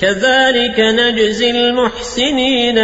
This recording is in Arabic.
كذلك نجزي المحسنين